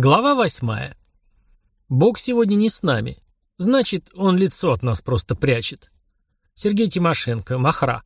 Глава восьмая. Бог сегодня не с нами. Значит, он лицо от нас просто прячет. Сергей Тимошенко, Махра.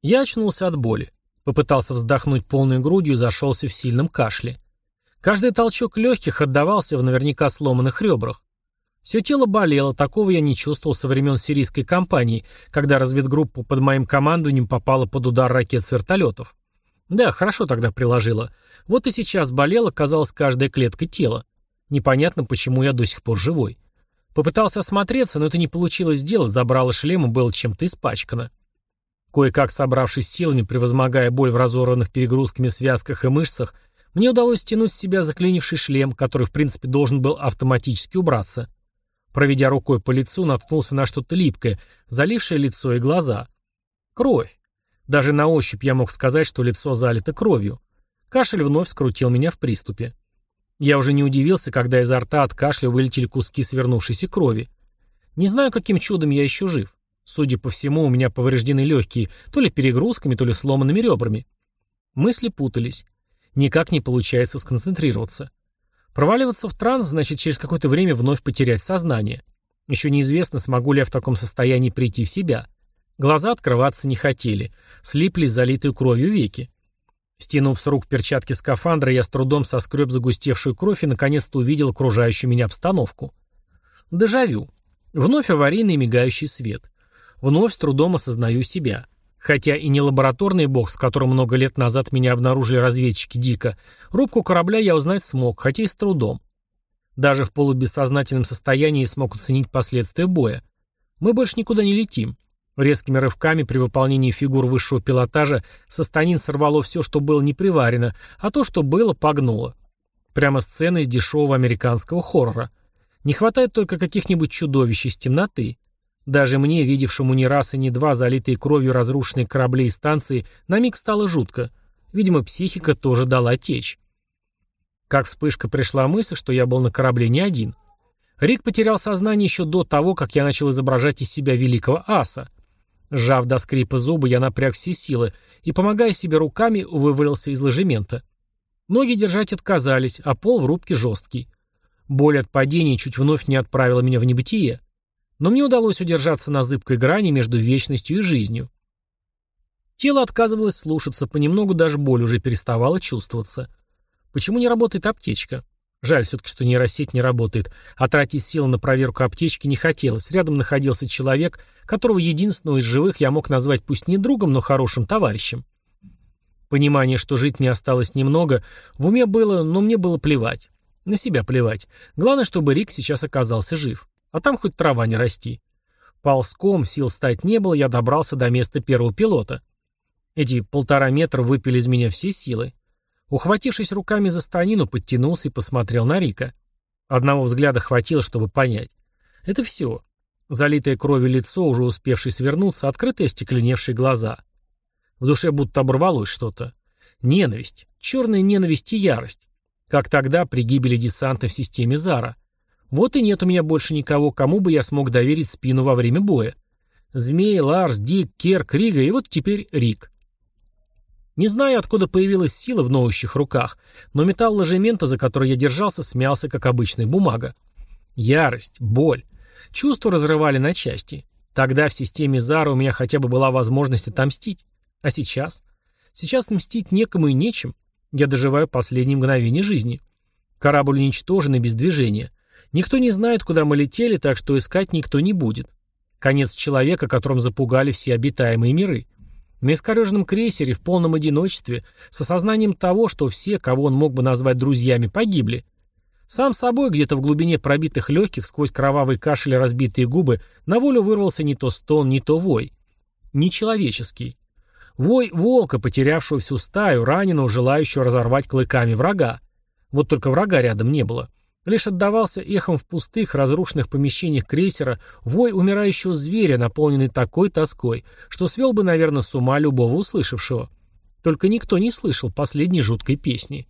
Я очнулся от боли. Попытался вздохнуть полной грудью и зашелся в сильном кашле. Каждый толчок легких отдавался в наверняка сломанных ребрах. Все тело болело, такого я не чувствовал со времен сирийской кампании, когда разведгруппа под моим командованием попала под удар ракет с вертолетов. Да, хорошо тогда приложила. Вот и сейчас болела, казалось, каждая клетка тела. Непонятно, почему я до сих пор живой. Попытался осмотреться, но это не получилось сделать, забрало шлем и было чем-то испачкано. Кое-как собравшись силами, превозмогая боль в разорванных перегрузками связках и мышцах, мне удалось стянуть с себя заклинивший шлем, который, в принципе, должен был автоматически убраться. Проведя рукой по лицу, наткнулся на что-то липкое, залившее лицо и глаза. Кровь. Даже на ощупь я мог сказать, что лицо залито кровью. Кашель вновь скрутил меня в приступе. Я уже не удивился, когда изо рта от кашля вылетели куски свернувшейся крови. Не знаю, каким чудом я еще жив. Судя по всему, у меня повреждены легкие, то ли перегрузками, то ли сломанными ребрами. Мысли путались. Никак не получается сконцентрироваться. Проваливаться в транс, значит через какое-то время вновь потерять сознание. Еще неизвестно, смогу ли я в таком состоянии прийти в себя. Глаза открываться не хотели, слиплись залитые кровью веки. Стянув с рук перчатки скафандра, я с трудом соскреб загустевшую кровь и наконец-то увидел окружающую меня обстановку. Дежавю. Вновь аварийный мигающий свет. Вновь с трудом осознаю себя. Хотя и не лабораторный бокс, в котором много лет назад меня обнаружили разведчики Дика, рубку корабля я узнать смог, хотя и с трудом. Даже в полубессознательном состоянии смог оценить последствия боя. Мы больше никуда не летим. Резкими рывками при выполнении фигур высшего пилотажа со станин сорвало все, что было не приварено, а то, что было, погнуло. Прямо сцена из дешевого американского хоррора. Не хватает только каких-нибудь чудовищ из темноты. Даже мне, видевшему не раз и не два залитые кровью разрушенные корабли и станции, на миг стало жутко. Видимо, психика тоже дала течь. Как вспышка пришла мысль, что я был на корабле не один. Рик потерял сознание еще до того, как я начал изображать из себя великого аса. Сжав до скрипа зубы, я напряг все силы и, помогая себе руками, вывалился из ложемента. Ноги держать отказались, а пол в рубке жесткий. Боль от падения чуть вновь не отправила меня в небытие. Но мне удалось удержаться на зыбкой грани между вечностью и жизнью. Тело отказывалось слушаться, понемногу даже боль уже переставала чувствоваться. Почему не работает аптечка? Жаль все-таки, что нейросеть не работает, а тратить силы на проверку аптечки не хотелось. Рядом находился человек, которого единственного из живых я мог назвать пусть не другом, но хорошим товарищем. Понимание, что жить мне осталось немного, в уме было, но мне было плевать. На себя плевать. Главное, чтобы Рик сейчас оказался жив. А там хоть трава не расти. Ползком, сил стать не было, я добрался до места первого пилота. Эти полтора метра выпили из меня все силы. Ухватившись руками за станину, подтянулся и посмотрел на Рика. Одного взгляда хватило, чтобы понять. Это все. Залитое кровью лицо, уже успевшее свернуться, открытые остекленевшие глаза. В душе будто оборвалось что-то. Ненависть. Черная ненависть и ярость. Как тогда при гибели десанта в системе Зара. Вот и нет у меня больше никого, кому бы я смог доверить спину во время боя. Змей, Ларс, Дик, Керк, Рига и вот теперь Рик. Не знаю, откуда появилась сила в ноющих руках, но металл ложемента, за который я держался, смялся, как обычная бумага. Ярость, боль. Чувства разрывали на части. Тогда в системе Зара у меня хотя бы была возможность отомстить. А сейчас? Сейчас мстить некому и нечем. Я доживаю последние мгновения жизни. Корабль уничтожен и без движения. Никто не знает, куда мы летели, так что искать никто не будет. Конец человека, которым запугали все обитаемые миры. На искореженном крейсере в полном одиночестве, с осознанием того, что все, кого он мог бы назвать друзьями, погибли. Сам собой, где-то в глубине пробитых легких, сквозь кровавый кашель и разбитые губы, на волю вырвался не то стон, не то вой. Нечеловеческий. Вой волка, потерявшего всю стаю, раненого, желающего разорвать клыками врага. Вот только врага рядом не было. Лишь отдавался эхом в пустых, разрушенных помещениях крейсера вой умирающего зверя, наполненный такой тоской, что свел бы, наверное, с ума любого услышавшего. Только никто не слышал последней жуткой песни.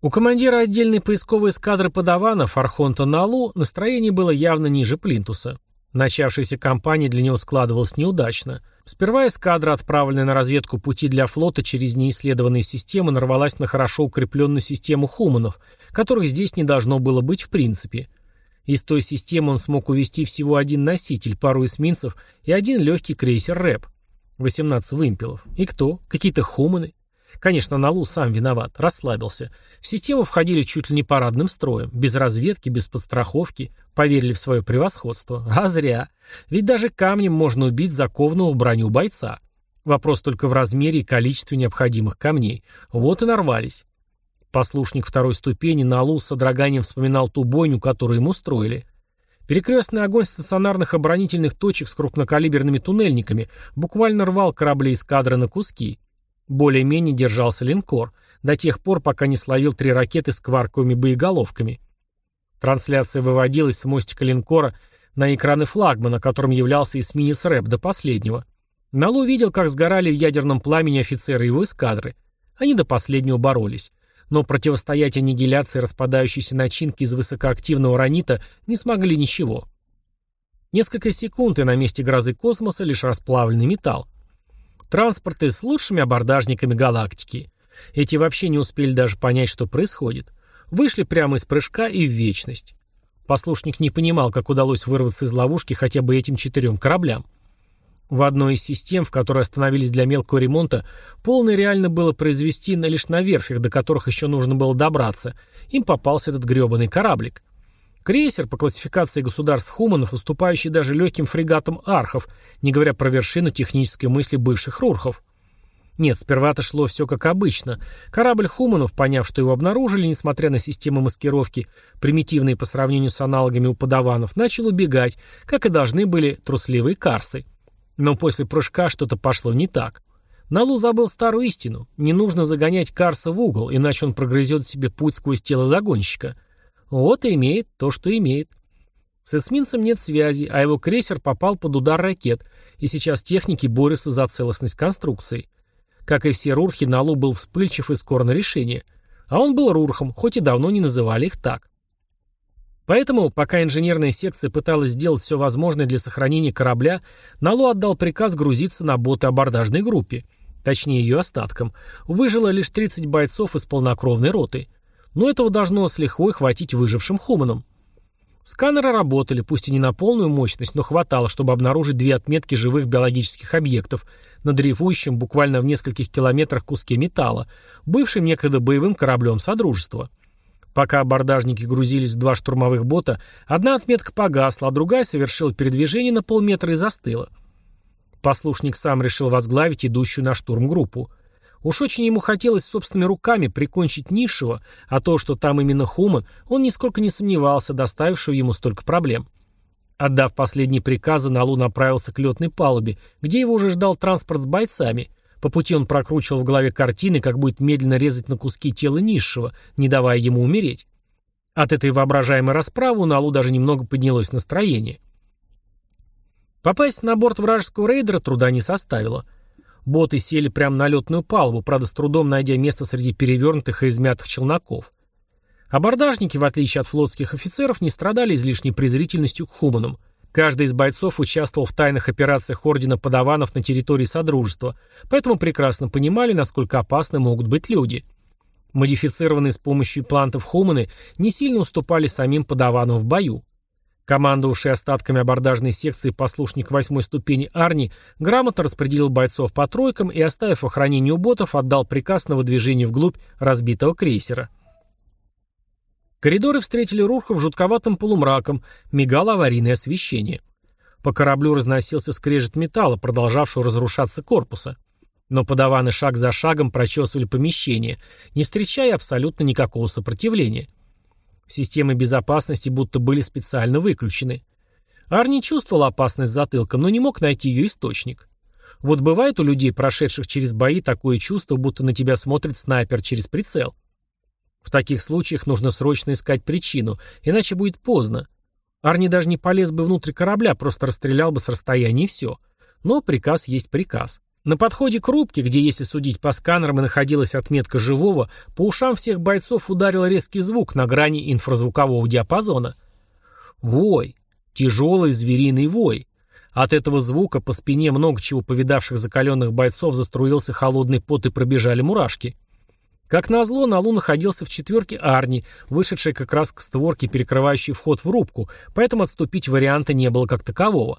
У командира отдельной поисковой эскадры подаванов Архонта Налу настроение было явно ниже плинтуса. Начавшаяся кампания для него складывалась неудачно. Сперва эскадра, отправленная на разведку пути для флота через неисследованные системы, нарвалась на хорошо укрепленную систему хуманов, которых здесь не должно было быть в принципе. Из той системы он смог увести всего один носитель, пару эсминцев и один легкий крейсер «Рэп». 18 вымпелов. И кто? Какие-то хуманы? Конечно, Налу сам виноват, расслабился. В систему входили чуть ли не парадным строем, без разведки, без подстраховки, поверили в свое превосходство. А зря. Ведь даже камнем можно убить закованного в броню бойца. Вопрос только в размере и количестве необходимых камней. Вот и нарвались. Послушник второй ступени Налу с содроганием вспоминал ту бойню, которую ему строили. Перекрестный огонь стационарных оборонительных точек с крупнокалиберными туннельниками буквально рвал корабли эскадры на куски. Более-менее держался линкор, до тех пор, пока не словил три ракеты с кварковыми боеголовками. Трансляция выводилась с мостика линкора на экраны флагмана, которым являлся эсминец РЭП до последнего. Налу видел, как сгорали в ядерном пламени офицеры его эскадры. Они до последнего боролись. Но противостоять аннигиляции распадающейся начинки из высокоактивного ранита не смогли ничего. Несколько секунд, и на месте грозы космоса лишь расплавленный металл. Транспорты с лучшими абордажниками галактики. Эти вообще не успели даже понять, что происходит. Вышли прямо из прыжка и в вечность. Послушник не понимал, как удалось вырваться из ловушки хотя бы этим четырем кораблям. В одной из систем, в которой остановились для мелкого ремонта, полное реально было произвести лишь на верфях, до которых еще нужно было добраться. Им попался этот гребаный кораблик. Крейсер по классификации государств Хуманов, уступающий даже легким фрегатам Архов, не говоря про вершину технической мысли бывших Рурхов. Нет, сперва-то шло все как обычно. Корабль Хуманов, поняв, что его обнаружили, несмотря на системы маскировки, примитивные по сравнению с аналогами у подаванов, начал убегать, как и должны были трусливые карсы. Но после прыжка что-то пошло не так. Налу забыл старую истину. Не нужно загонять карса в угол, иначе он прогрызет себе путь сквозь тело загонщика – вот и имеет то, что имеет. С эсминцем нет связи, а его крейсер попал под удар ракет, и сейчас техники борются за целостность конструкции. Как и все рурхи, Налу был вспыльчив и скор на решение. А он был рурхом, хоть и давно не называли их так. Поэтому, пока инженерная секция пыталась сделать все возможное для сохранения корабля, Налу отдал приказ грузиться на боты абордажной группе, точнее ее остаткам. Выжило лишь 30 бойцов из полнокровной роты – но этого должно с лихвой хватить выжившим хуманам. Сканеры работали, пусть и не на полную мощность, но хватало, чтобы обнаружить две отметки живых биологических объектов на дрейфующем буквально в нескольких километрах куске металла, бывшим некогда боевым кораблем Содружества. Пока абордажники грузились в два штурмовых бота, одна отметка погасла, а другая совершила передвижение на полметра и застыла. Послушник сам решил возглавить идущую на штурм группу – Уж очень ему хотелось собственными руками прикончить низшего, а то, что там именно Хуман, он нисколько не сомневался, доставившего ему столько проблем. Отдав последние приказы, Налу направился к летной палубе, где его уже ждал транспорт с бойцами. По пути он прокручивал в голове картины, как будет медленно резать на куски тело низшего, не давая ему умереть. От этой воображаемой расправы у Налу даже немного поднялось настроение. Попасть на борт вражеского рейдера труда не составило – Боты сели прямо на летную палубу, правда, с трудом найдя место среди перевернутых и измятых челноков. Абордажники, в отличие от флотских офицеров, не страдали излишней презрительностью к хуманам. Каждый из бойцов участвовал в тайных операциях Ордена Подаванов на территории Содружества, поэтому прекрасно понимали, насколько опасны могут быть люди. Модифицированные с помощью плантов хуманы не сильно уступали самим Подаванам в бою. Командовавший остатками абордажной секции послушник восьмой ступени Арни грамотно распределил бойцов по тройкам и, оставив охранение у ботов, отдал приказ на выдвижение вглубь разбитого крейсера. Коридоры встретили Рурхов жутковатым полумраком, мигало аварийное освещение. По кораблю разносился скрежет металла, продолжавшего разрушаться корпуса. Но подаваны шаг за шагом прочесывали помещение, не встречая абсолютно никакого сопротивления. Системы безопасности будто были специально выключены. Арни чувствовал опасность затылком, но не мог найти ее источник. Вот бывает у людей, прошедших через бои, такое чувство, будто на тебя смотрит снайпер через прицел. В таких случаях нужно срочно искать причину, иначе будет поздно. Арни даже не полез бы внутрь корабля, просто расстрелял бы с расстояния и все. Но приказ есть приказ. На подходе к рубке, где, если судить по сканерам, и находилась отметка живого, по ушам всех бойцов ударил резкий звук на грани инфразвукового диапазона. Вой. Тяжелый звериный вой. От этого звука по спине много чего повидавших закаленных бойцов заструился холодный пот и пробежали мурашки. Как назло, на Лу находился в четверке Арни, вышедший как раз к створке, перекрывающей вход в рубку, поэтому отступить варианта не было как такового.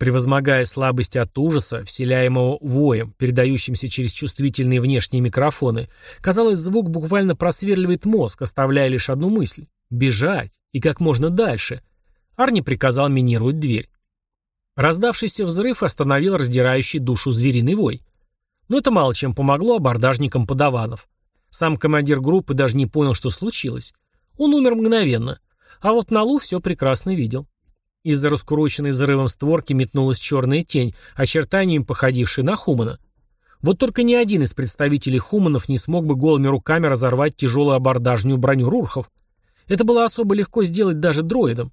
Превозмогая слабости от ужаса, вселяемого воем, передающимся через чувствительные внешние микрофоны, казалось, звук буквально просверливает мозг, оставляя лишь одну мысль — бежать, и как можно дальше. Арни приказал минировать дверь. Раздавшийся взрыв остановил раздирающий душу звериный вой. Но это мало чем помогло абордажникам подаванов. Сам командир группы даже не понял, что случилось. Он умер мгновенно. А вот Налу все прекрасно видел. Из-за раскуроченной взрывом створки метнулась черная тень, очертанием походившая на Хумана. Вот только ни один из представителей Хуманов не смог бы голыми руками разорвать тяжелую абордажную броню Рурхов. Это было особо легко сделать даже дроидам.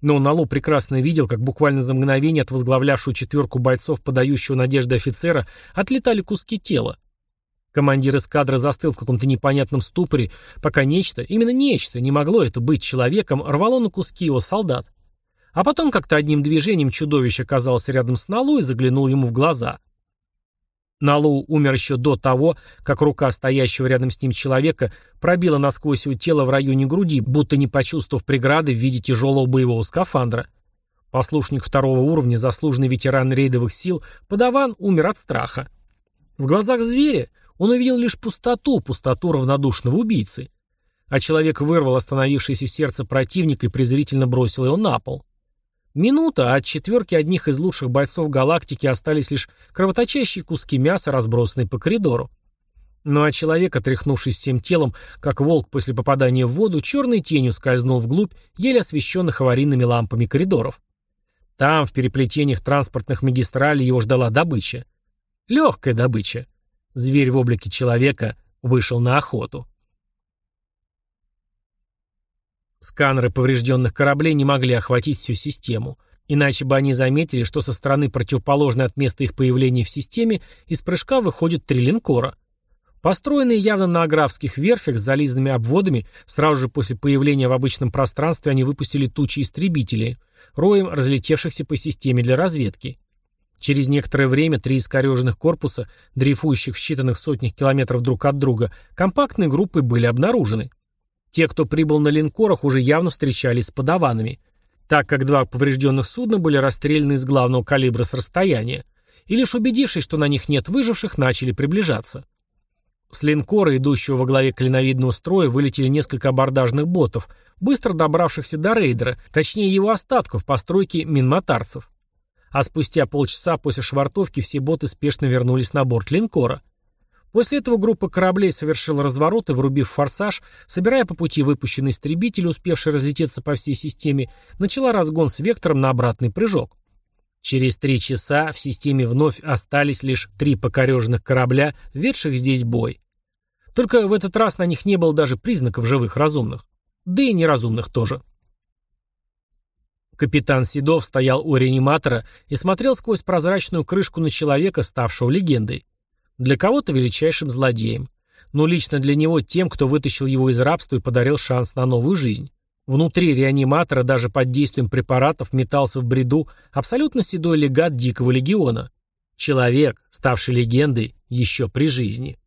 Но Налу прекрасно видел, как буквально за мгновение от возглавлявшую четверку бойцов, подающего надежды офицера, отлетали куски тела. Командир эскадры застыл в каком-то непонятном ступоре, пока нечто, именно нечто, не могло это быть человеком, рвало на куски его солдат. А потом как-то одним движением чудовище оказался рядом с Налу и заглянул ему в глаза. Налу умер еще до того, как рука стоящего рядом с ним человека пробила насквозь его тело в районе груди, будто не почувствовав преграды в виде тяжелого боевого скафандра. Послушник второго уровня, заслуженный ветеран рейдовых сил, подаван умер от страха. В глазах зверя он увидел лишь пустоту, пустоту равнодушного убийцы. А человек вырвал остановившееся сердце противника и презрительно бросил его на пол. Минута, а от четверки одних из лучших бойцов галактики остались лишь кровоточащие куски мяса, разбросанные по коридору. Ну а человек, отряхнувшись всем телом, как волк после попадания в воду, черной тенью скользнул вглубь еле освещенных аварийными лампами коридоров. Там, в переплетениях транспортных магистралей, его ждала добыча. Легкая добыча. Зверь в облике человека вышел на охоту. Сканеры поврежденных кораблей не могли охватить всю систему, иначе бы они заметили, что со стороны противоположной от места их появления в системе из прыжка выходят три линкора. Построенные явно на аграфских верфях с зализанными обводами, сразу же после появления в обычном пространстве они выпустили тучи истребителей, роем разлетевшихся по системе для разведки. Через некоторое время три искореженных корпуса, дрейфующих в считанных сотнях километров друг от друга, компактной группой были обнаружены. Те, кто прибыл на линкорах, уже явно встречались с подаванами, так как два поврежденных судна были расстреляны из главного калибра с расстояния, и лишь убедившись, что на них нет выживших, начали приближаться. С линкора, идущего во главе клиновидного строя, вылетели несколько абордажных ботов, быстро добравшихся до рейдера, точнее его остатков постройки минмотарцев. А спустя полчаса после швартовки все боты спешно вернулись на борт линкора. После этого группа кораблей совершила разворот и, врубив форсаж, собирая по пути выпущенный истребитель, успевший разлететься по всей системе, начала разгон с вектором на обратный прыжок. Через три часа в системе вновь остались лишь три покореженных корабля, ведших здесь бой. Только в этот раз на них не было даже признаков живых разумных. Да и неразумных тоже. Капитан Седов стоял у реаниматора и смотрел сквозь прозрачную крышку на человека, ставшего легендой. Для кого-то величайшим злодеем. Но лично для него тем, кто вытащил его из рабства и подарил шанс на новую жизнь. Внутри реаниматора даже под действием препаратов метался в бреду абсолютно седой легат Дикого Легиона. Человек, ставший легендой еще при жизни.